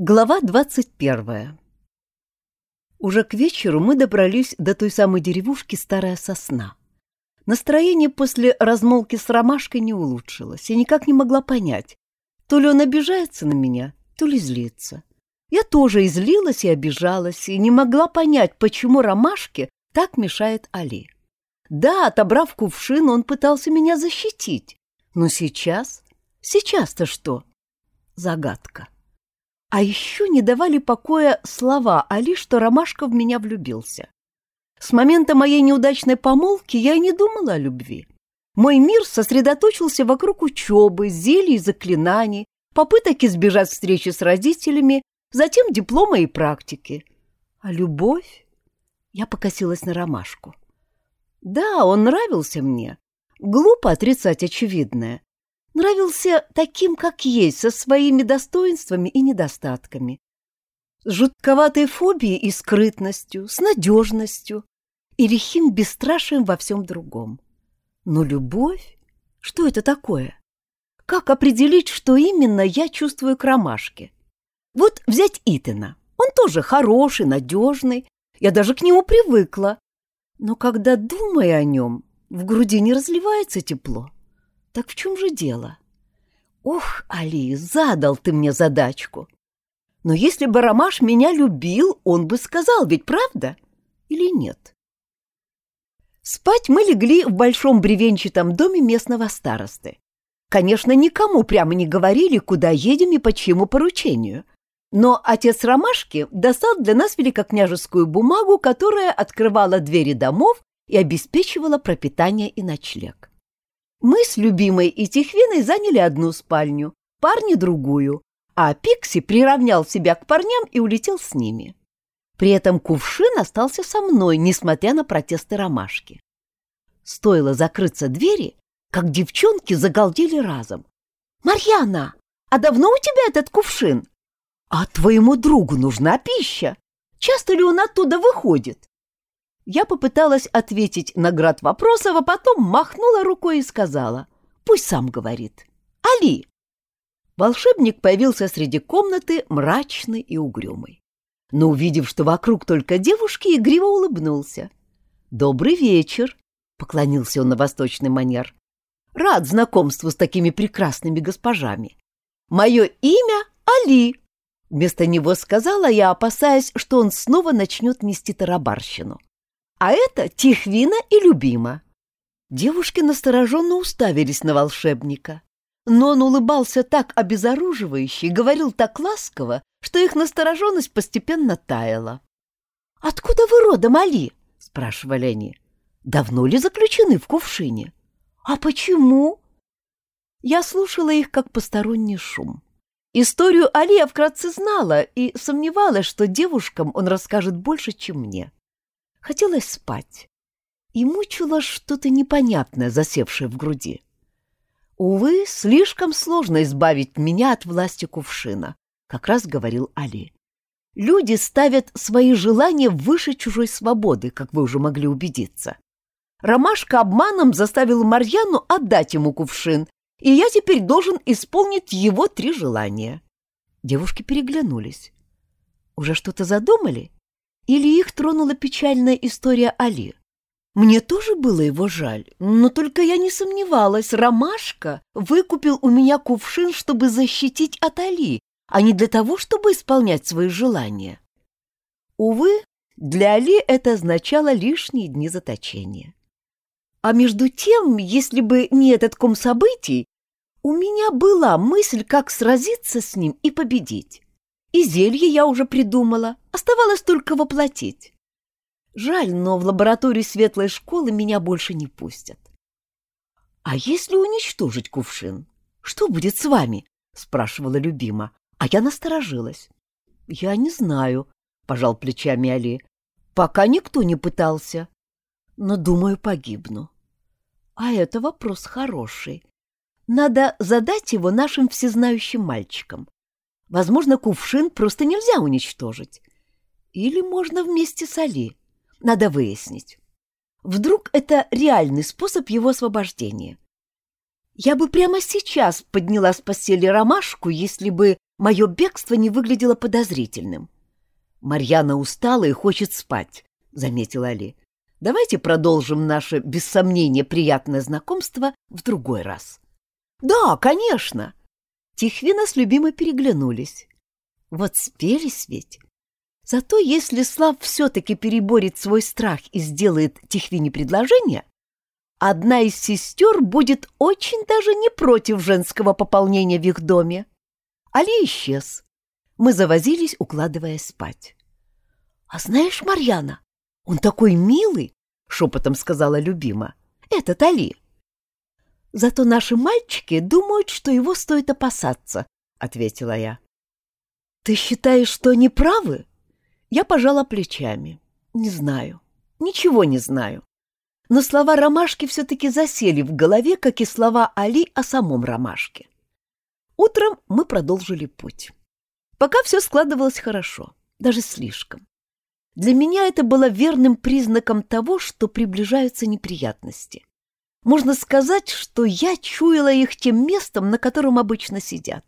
Глава двадцать первая Уже к вечеру мы добрались до той самой деревушки Старая Сосна. Настроение после размолвки с Ромашкой не улучшилось. Я никак не могла понять, то ли он обижается на меня, то ли злится. Я тоже излилась и обижалась, и не могла понять, почему Ромашке так мешает Али. Да, отобрав кувшин, он пытался меня защитить. Но сейчас... Сейчас-то что? Загадка. А еще не давали покоя слова Али, что Ромашка в меня влюбился. С момента моей неудачной помолвки я и не думала о любви. Мой мир сосредоточился вокруг учебы, зелий и заклинаний, попыток избежать встречи с родителями, затем диплома и практики. А любовь? Я покосилась на Ромашку. Да, он нравился мне. Глупо отрицать очевидное нравился таким, как есть, со своими достоинствами и недостатками, с жутковатой фобией и скрытностью, с надежностью и лихим бесстрашием во всем другом. Но любовь? Что это такое? Как определить, что именно я чувствую к ромашке? Вот взять Итана. Он тоже хороший, надежный. Я даже к нему привыкла. Но когда думаю о нем, в груди не разливается тепло. Так в чем же дело? Ох, Али, задал ты мне задачку. Но если бы Ромаш меня любил, он бы сказал, ведь правда? Или нет? Спать мы легли в большом бревенчатом доме местного старосты. Конечно, никому прямо не говорили, куда едем и по чьему поручению. Но отец Ромашки достал для нас великокняжескую бумагу, которая открывала двери домов и обеспечивала пропитание и ночлег. Мы с любимой и Тихвиной заняли одну спальню, парни — другую, а Пикси приравнял себя к парням и улетел с ними. При этом кувшин остался со мной, несмотря на протесты ромашки. Стоило закрыться двери, как девчонки загалдели разом. «Марьяна, а давно у тебя этот кувшин? А твоему другу нужна пища. Часто ли он оттуда выходит?» Я попыталась ответить на град вопросов, а потом махнула рукой и сказала, пусть сам говорит. «Али!» Волшебник появился среди комнаты, мрачный и угрюмый. Но, увидев, что вокруг только девушки, игриво улыбнулся. «Добрый вечер!» — поклонился он на восточный манер. «Рад знакомству с такими прекрасными госпожами. Мое имя Али!» Вместо него сказала я, опасаясь, что он снова начнет нести тарабарщину а это Тихвина и Любима. Девушки настороженно уставились на волшебника, но он улыбался так обезоруживающе и говорил так ласково, что их настороженность постепенно таяла. «Откуда вы родом, Али?» — спрашивали они. «Давно ли заключены в кувшине?» «А почему?» Я слушала их как посторонний шум. Историю Али я вкратце знала и сомневалась, что девушкам он расскажет больше, чем мне. Хотелось спать, и мучило что-то непонятное, засевшее в груди. Увы, слишком сложно избавить меня от власти кувшина, как раз говорил Али. Люди ставят свои желания выше чужой свободы, как вы уже могли убедиться. Ромашка обманом заставил Марьяну отдать ему кувшин, и я теперь должен исполнить его три желания. Девушки переглянулись. Уже что-то задумали? Или их тронула печальная история Али? Мне тоже было его жаль, но только я не сомневалась, Ромашка выкупил у меня кувшин, чтобы защитить от Али, а не для того, чтобы исполнять свои желания. Увы, для Али это означало лишние дни заточения. А между тем, если бы не этот ком событий, у меня была мысль, как сразиться с ним и победить. И зелье я уже придумала, оставалось только воплотить. Жаль, но в лаборатории светлой школы меня больше не пустят. «А если уничтожить кувшин? Что будет с вами?» — спрашивала любима, а я насторожилась. «Я не знаю», — пожал плечами Али. «Пока никто не пытался, но, думаю, погибну». А это вопрос хороший. Надо задать его нашим всезнающим мальчикам. Возможно, кувшин просто нельзя уничтожить. Или можно вместе с Али. Надо выяснить. Вдруг это реальный способ его освобождения. Я бы прямо сейчас подняла с постели ромашку, если бы мое бегство не выглядело подозрительным. «Марьяна устала и хочет спать», — заметил Али. «Давайте продолжим наше, без сомнения, приятное знакомство в другой раз». «Да, конечно!» Тихвина с любимой переглянулись. Вот спелись ведь. Зато если Слав все-таки переборет свой страх и сделает Тихвине предложение, одна из сестер будет очень даже не против женского пополнения в их доме. Али исчез. Мы завозились, укладывая спать. — А знаешь, Марьяна, он такой милый, — шепотом сказала любима. — Этот Али. — Зато наши мальчики думают, что его стоит опасаться, — ответила я. — Ты считаешь, что они правы? Я пожала плечами. Не знаю. Ничего не знаю. Но слова Ромашки все-таки засели в голове, как и слова Али о самом Ромашке. Утром мы продолжили путь. Пока все складывалось хорошо, даже слишком. Для меня это было верным признаком того, что приближаются неприятности. Можно сказать, что я чуяла их тем местом, на котором обычно сидят.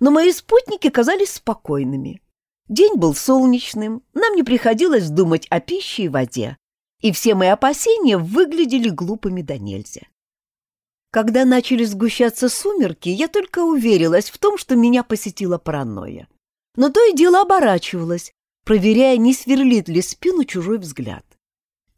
Но мои спутники казались спокойными. День был солнечным, нам не приходилось думать о пище и воде, и все мои опасения выглядели глупыми до нельзя. Когда начали сгущаться сумерки, я только уверилась в том, что меня посетила паранойя. Но то и дело оборачивалась, проверяя, не сверлит ли спину чужой взгляд.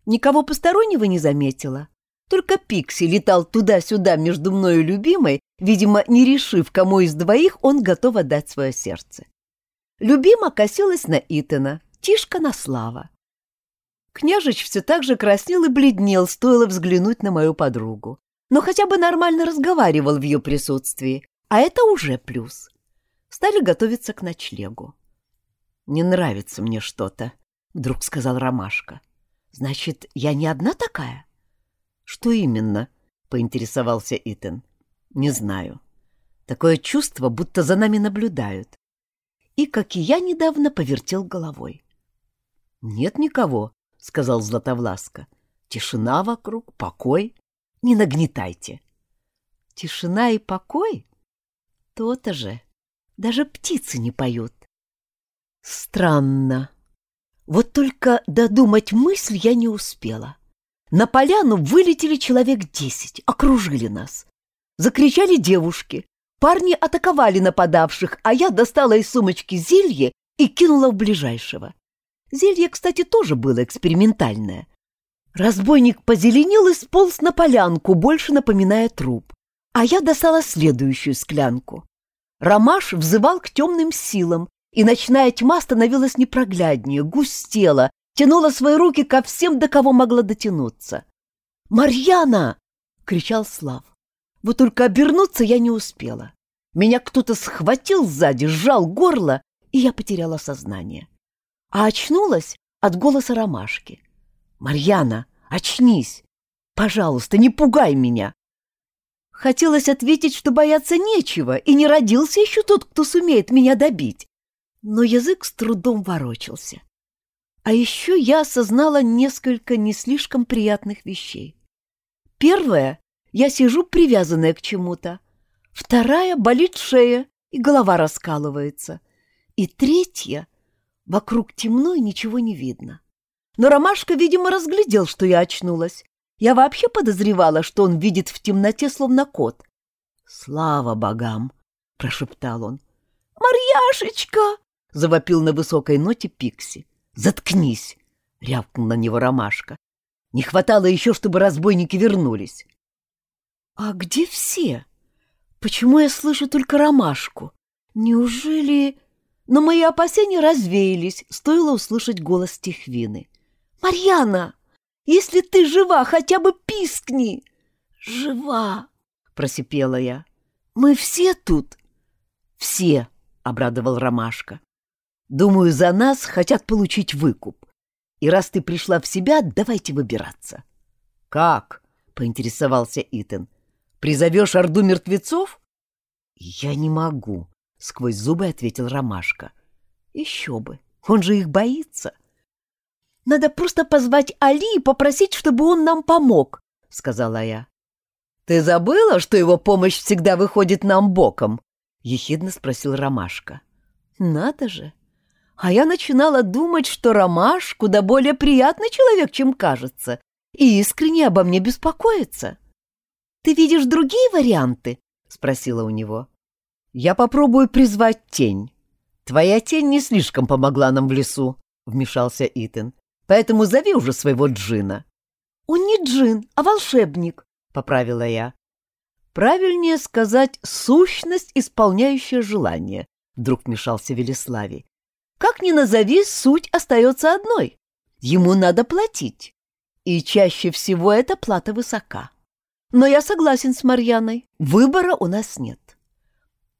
Никого постороннего не заметила. Только Пикси летал туда-сюда между мною любимой, видимо, не решив, кому из двоих он готов отдать свое сердце. Любима косилась на Итана, Тишка на Слава. Княжич все так же краснел и бледнел, стоило взглянуть на мою подругу. Но хотя бы нормально разговаривал в ее присутствии, а это уже плюс. Стали готовиться к ночлегу. «Не нравится мне что-то», — вдруг сказал Ромашка. «Значит, я не одна такая?» «Что именно?» — поинтересовался Итан. «Не знаю. Такое чувство, будто за нами наблюдают и, как и я недавно, повертел головой. «Нет никого», — сказал Златовласка. «Тишина вокруг, покой. Не нагнетайте». «Тишина и покой? То-то же. Даже птицы не поют». «Странно. Вот только додумать мысль я не успела. На поляну вылетели человек десять, окружили нас. Закричали девушки, Парни атаковали нападавших, а я достала из сумочки зелье и кинула в ближайшего. Зелье, кстати, тоже было экспериментальное. Разбойник позеленел и сполз на полянку, больше напоминая труп. А я достала следующую склянку. Ромаш взывал к темным силам, и ночная тьма становилась непрогляднее, густела, тянула свои руки ко всем, до кого могла дотянуться. «Марьяна!» — кричал Слав. Вот только обернуться я не успела. Меня кто-то схватил сзади, сжал горло, и я потеряла сознание. А очнулась от голоса ромашки. «Марьяна, очнись! Пожалуйста, не пугай меня!» Хотелось ответить, что бояться нечего, и не родился еще тот, кто сумеет меня добить. Но язык с трудом ворочался. А еще я осознала несколько не слишком приятных вещей. Первое я сижу привязанная к чему-то. Вторая — болит шея, и голова раскалывается. И третья — вокруг темно и ничего не видно. Но Ромашка, видимо, разглядел, что я очнулась. Я вообще подозревала, что он видит в темноте, словно кот. «Слава богам!» — прошептал он. «Марьяшечка!» — завопил на высокой ноте Пикси. «Заткнись!» — рявкнул на него Ромашка. «Не хватало еще, чтобы разбойники вернулись». «А где все? Почему я слышу только ромашку? Неужели...» Но мои опасения развеялись, стоило услышать голос Тихвины. «Марьяна, если ты жива, хотя бы пискни!» «Жива!» — просипела я. «Мы все тут?» «Все!» — обрадовал Ромашка. «Думаю, за нас хотят получить выкуп. И раз ты пришла в себя, давайте выбираться». «Как?» — поинтересовался Итан. Призовешь орду мертвецов? Я не могу, сквозь зубы ответил Ромашка. Еще бы, он же их боится. Надо просто позвать Али и попросить, чтобы он нам помог, сказала я. Ты забыла, что его помощь всегда выходит нам боком? — ехидно спросил Ромашка. «Надо же! А я начинала думать, что Ромаш куда более приятный человек, чем кажется, и искренне обо мне беспокоится. Ты видишь другие варианты?» — спросила у него. «Я попробую призвать тень. Твоя тень не слишком помогла нам в лесу», — вмешался Итан. «Поэтому зови уже своего джина». «Он не джин, а волшебник», — поправила я. «Правильнее сказать «сущность, исполняющая желание», — вдруг вмешался Велиславий. «Как ни назови, суть остается одной. Ему надо платить. И чаще всего эта плата высока. Но я согласен с Марьяной. Выбора у нас нет».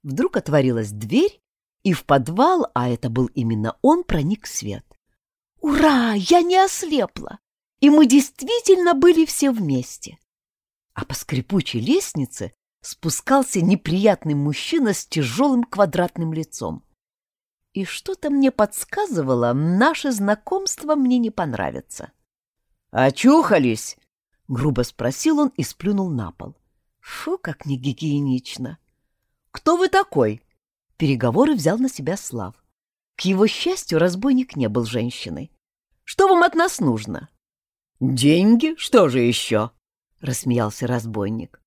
Вдруг отворилась дверь, и в подвал, а это был именно он, проник свет. «Ура! Я не ослепла! И мы действительно были все вместе!» А по скрипучей лестнице спускался неприятный мужчина с тяжелым квадратным лицом. И что-то мне подсказывало, наше знакомство мне не понравится. «Очухались?» — грубо спросил он и сплюнул на пол. «Фу, как негигиенично!» «Кто вы такой?» Переговоры взял на себя Слав. К его счастью, разбойник не был женщиной. «Что вам от нас нужно?» «Деньги? Что же еще?» — рассмеялся разбойник.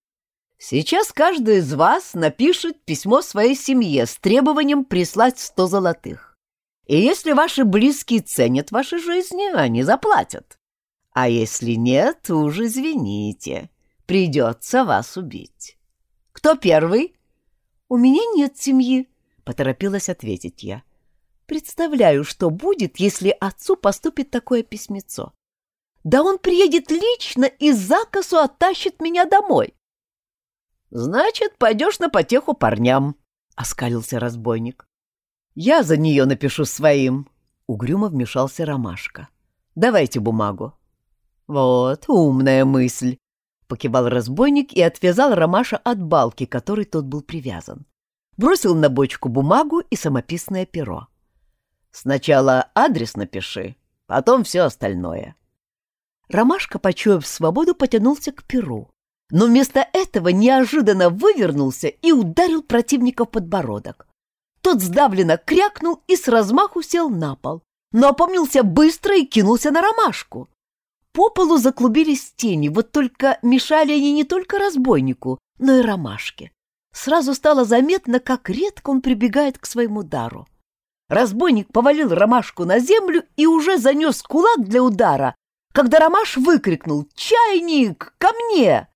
«Сейчас каждый из вас напишет письмо своей семье с требованием прислать сто золотых. И если ваши близкие ценят ваши жизни, они заплатят. А если нет, уж извините, придется вас убить. Кто первый?» «У меня нет семьи», — поторопилась ответить я. «Представляю, что будет, если отцу поступит такое письмецо. Да он приедет лично и закосу оттащит меня домой». «Значит, пойдешь на потеху парням», — оскалился разбойник. «Я за нее напишу своим», — угрюмо вмешался Ромашка. «Давайте бумагу». «Вот, умная мысль», — покивал разбойник и отвязал Ромаша от балки, которой тот был привязан бросил на бочку бумагу и самописное перо. «Сначала адрес напиши, потом все остальное». Ромашка, почуяв свободу, потянулся к перу, но вместо этого неожиданно вывернулся и ударил противника в подбородок. Тот сдавленно крякнул и с размаху сел на пол, но опомнился быстро и кинулся на ромашку. По полу заклубились тени, вот только мешали они не только разбойнику, но и ромашке сразу стало заметно, как редко он прибегает к своему дару. Разбойник повалил ромашку на землю и уже занес кулак для удара, когда ромаш выкрикнул «Чайник! Ко мне!»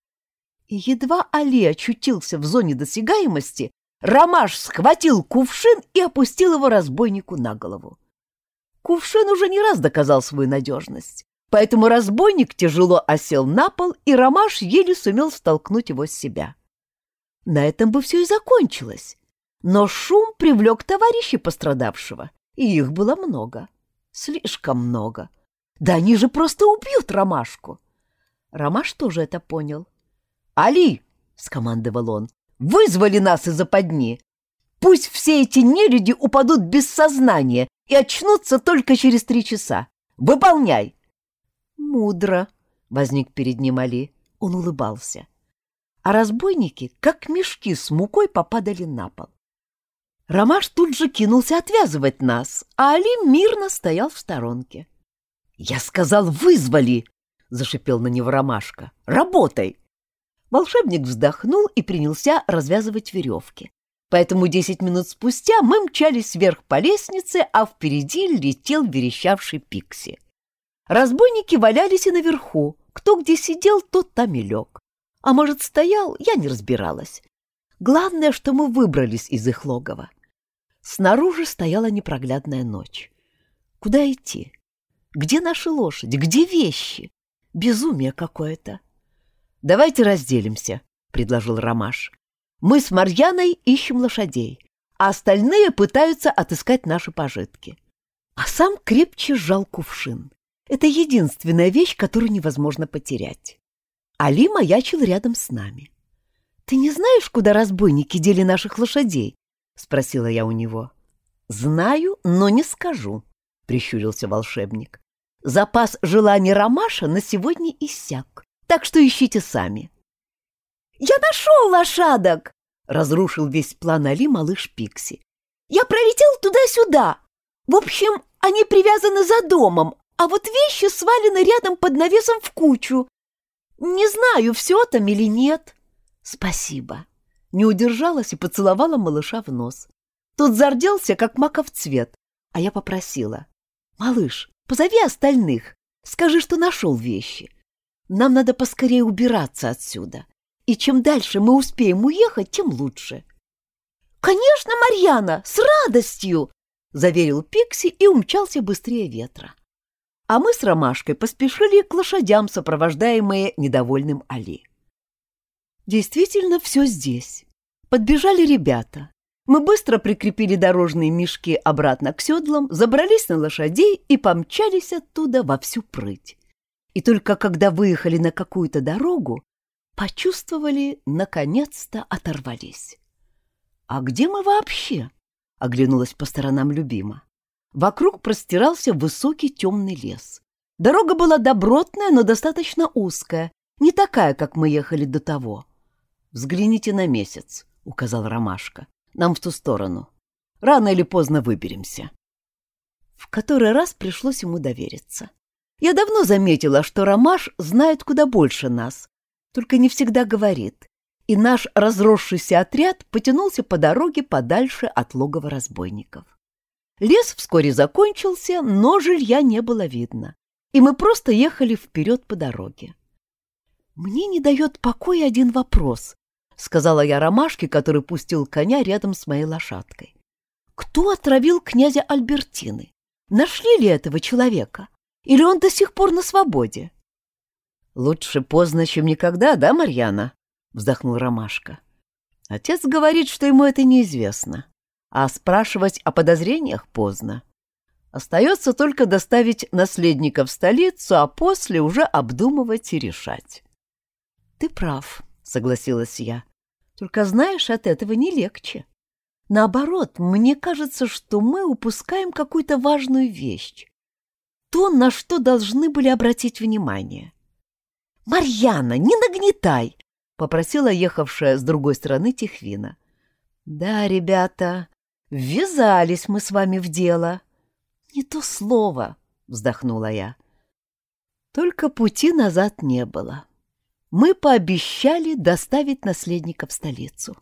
И едва Али очутился в зоне досягаемости, ромаш схватил кувшин и опустил его разбойнику на голову. Кувшин уже не раз доказал свою надежность, поэтому разбойник тяжело осел на пол, и ромаш еле сумел столкнуть его с себя. На этом бы все и закончилось. Но шум привлек товарищей пострадавшего, и их было много. Слишком много. Да они же просто убьют Ромашку. Ромаш тоже это понял. «Али!» — скомандовал он. «Вызвали нас из-за подни! Пусть все эти нелюди упадут без сознания и очнутся только через три часа. Выполняй!» «Мудро!» — возник перед ним Али. Он улыбался а разбойники, как мешки с мукой, попадали на пол. Ромаш тут же кинулся отвязывать нас, а Али мирно стоял в сторонке. «Я сказал, вызвали!» — зашипел на него Ромашка. «Работай!» Волшебник вздохнул и принялся развязывать веревки. Поэтому десять минут спустя мы мчались вверх по лестнице, а впереди летел верещавший Пикси. Разбойники валялись и наверху. Кто где сидел, тот там и лег. А может, стоял, я не разбиралась. Главное, что мы выбрались из их логова. Снаружи стояла непроглядная ночь. Куда идти? Где наши лошади? Где вещи? Безумие какое-то. Давайте разделимся, предложил Ромаш. Мы с Марьяной ищем лошадей, а остальные пытаются отыскать наши пожитки. А сам крепче сжал кувшин. Это единственная вещь, которую невозможно потерять. Али маячил рядом с нами. «Ты не знаешь, куда разбойники дели наших лошадей?» — спросила я у него. «Знаю, но не скажу», — прищурился волшебник. «Запас желаний Ромаша на сегодня иссяк, так что ищите сами». «Я нашел лошадок!» Разрушил весь план Али малыш Пикси. «Я пролетел туда-сюда. В общем, они привязаны за домом, а вот вещи свалены рядом под навесом в кучу. Не знаю, все там или нет». «Спасибо». Не удержалась и поцеловала малыша в нос. Тот зарделся, как маков цвет, а я попросила. «Малыш, позови остальных, скажи, что нашел вещи. Нам надо поскорее убираться отсюда, и чем дальше мы успеем уехать, тем лучше». «Конечно, Марьяна, с радостью!» — заверил Пикси и умчался быстрее ветра. А мы с Ромашкой поспешили к лошадям, сопровождаемые недовольным Али. Действительно, все здесь. Подбежали ребята. Мы быстро прикрепили дорожные мешки обратно к седлам, забрались на лошадей и помчались оттуда во всю прыть. И только когда выехали на какую-то дорогу, почувствовали, наконец-то оторвались. «А где мы вообще?» — оглянулась по сторонам любима. Вокруг простирался высокий темный лес. Дорога была добротная, но достаточно узкая, не такая, как мы ехали до того. «Взгляните на месяц», — указал Ромашка. «Нам в ту сторону. Рано или поздно выберемся». В который раз пришлось ему довериться. Я давно заметила, что Ромаш знает куда больше нас, только не всегда говорит, и наш разросшийся отряд потянулся по дороге подальше от логова разбойников. Лес вскоре закончился, но жилья не было видно, и мы просто ехали вперед по дороге. «Мне не дает покоя один вопрос», — сказала я Ромашке, который пустил коня рядом с моей лошадкой. «Кто отравил князя Альбертины? Нашли ли этого человека? Или он до сих пор на свободе?» «Лучше поздно, чем никогда, да, Марьяна?» — вздохнул Ромашка. «Отец говорит, что ему это неизвестно, а спрашивать о подозрениях поздно. Остается только доставить наследника в столицу, а после уже обдумывать и решать». «Ты прав», — согласилась я. «Только знаешь, от этого не легче. Наоборот, мне кажется, что мы упускаем какую-то важную вещь. То, на что должны были обратить внимание. «Марьяна, не нагнетай!» — попросила ехавшая с другой стороны Тихвина. «Да, ребята, ввязались мы с вами в дело». «Не то слово», — вздохнула я. Только пути назад не было. Мы пообещали доставить наследника в столицу,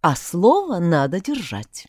а слово надо держать.